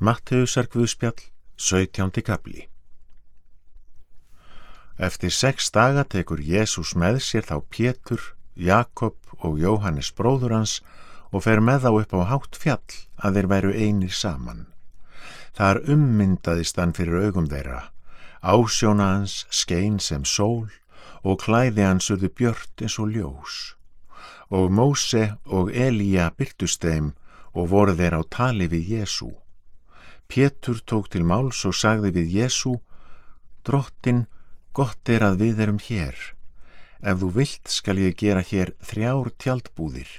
Matteusar Guðspjall, 17. kapli Eftir sex daga tekur Jésús með sér þá Pétur, Jakob og Jóhannes bróður hans og fer með þá upp á hátt fjall að þeir væru einir saman. Þar ummyndaðist hann fyrir augum þeirra, ásjóna hans skein sem sól og klæði hans urðu björt eins og ljós. Og Móse og Elíja byrtust þeim og voru þeir á tali við Jésú. Pétur tók til máls og sagði við Jésú, drottin, gott er að við erum hér. Ef þú vilt skal ég gera hér þrjár tjaldbúðir,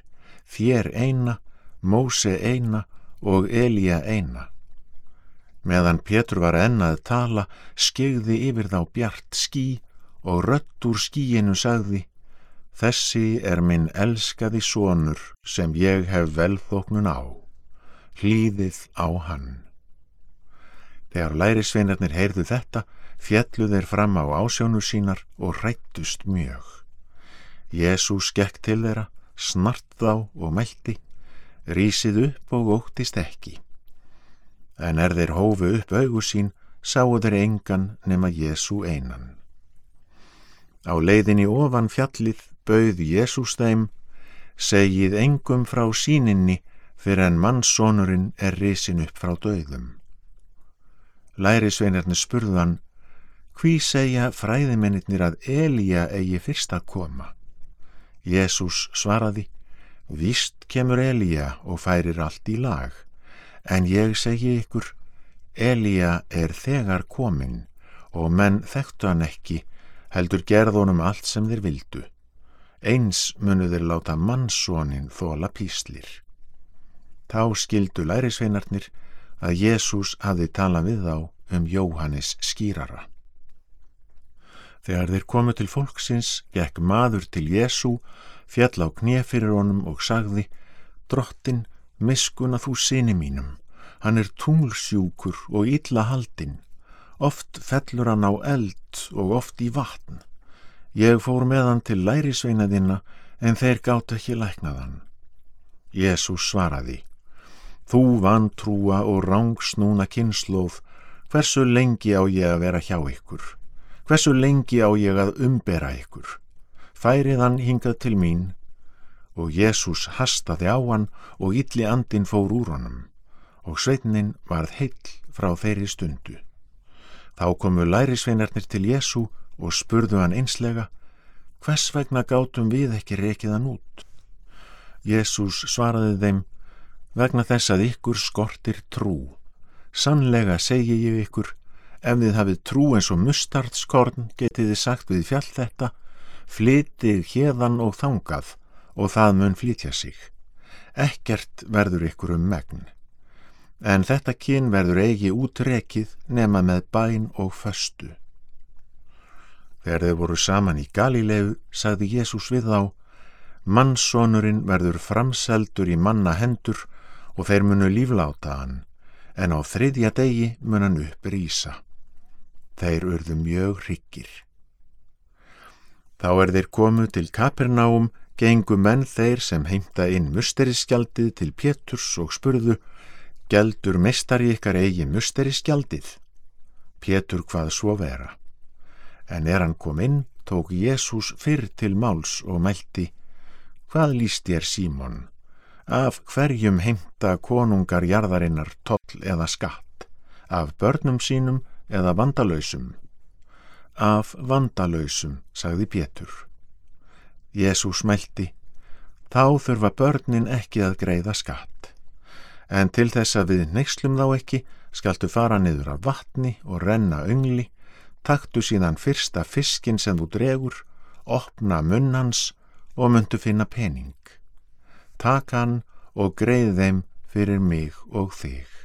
þér eina, Móse eina og Elíja eina. Meðan Pétur var ennað tala, skegði yfir þá bjart skí og rött úr skíinu sagði, þessi er minn elskaði sonur sem ég hef velþóknun á. Hlýðið á hann. Þegar lærisveinarnir heyrðu þetta, fjallu þeir fram á ásjónu sínar og rættust mjög. Jésús gekk til þeirra, snart þá og meldi, rísið upp og óttist ekki. En er þeir hófu upp augu sín, sáu þeir engan nema Jésú einan. Á leiðinni ofan fjallið bauð Jésús þeim, segið engum frá síninni fyrir en mannssonurinn er risin upp frá döðum. Lærisveinarnir spurðan, hví segja fræðimennir að Elíja eigi fyrst að koma? Jésús svaraði, víst kemur Elíja og færir allt í lag, en ég segi ykkur, Elíja er þegar komin og menn þekktu hann ekki, heldur gerðunum allt sem þeir vildu. Eins munu þeir láta mannssonin þóla píslir. Þá skildu lærisveinarnir að Jésús hafði talað við þá um Jóhannes skýrara. Þegar þeir komu til fólksins, gekk maður til Jésú, fjall á knið fyrir honum og sagði, drottin, miskun að þú sinni mínum, hann er tunglsjúkur og illa haldinn, oft fellur hann á eld og oft í vatn. Ég fór með hann til lærisveinaðina en þeir gátt ekki læknaðan. Jésús svaraði, Þú vantrúa og rángsnúna kynnslóð, hversu lengi á ég að vera hjá ykkur? Hversu lengi á ég að umbera ykkur? Færið hann hingað til mín og Jésús hastaði á hann og illi andin fór úr honum og sveitnin varð heill frá þeirri stundu. Þá komu lærisveinarnir til Jésú og spurðu hann einslega, hvers vegna gátum við ekki reikiðan út? Jésús svaraði þeim, vegna þess að ykkur skortir trú. Sannlega segi ég ykkur, ef þið hafið trú eins og mustardskorn getið þið sagt við fjall þetta, flytið hérðan og þangað og það mun flytja sig. Ekkert verður ykkur um megn. En þetta kyn verður eigi útrekið nema með bæn og föstu. Þegar þeir voru saman í Galilegu, sagði Jésús við þá, Mannsonurinn verður framseldur í manna hendur og þeir munu lífláta hann, en á þriðja degi mun hann upp rýsa. Þeir urðu mjög hryggir. Þá er þeir komu til Kapernaum, gengu menn þeir sem heimta inn musteriskjaldið til Péturs og spurðu, Gjaldur mestari ykkar eigi musteriskjaldið? Pétur hvað svo vera. En er hann kom inn, tók Jésús fyrr til máls og mælti, Hvað líst þér Símon? Af hverjum heimta konungar jarðarinnar toll eða skatt? Af börnum sínum eða vandalöysum? Af vandalöysum, sagði Pétur. Jésús mælti, þá þurfa börnin ekki að greiða skatt. En til þess að við neykslum þá ekki, skaltu fara niður af vatni og renna öngli, taktu síðan fyrsta fiskin sem þú dregur, opna munnans og myndu finna pening. Takk hann og greið þeim fyrir mig og þig.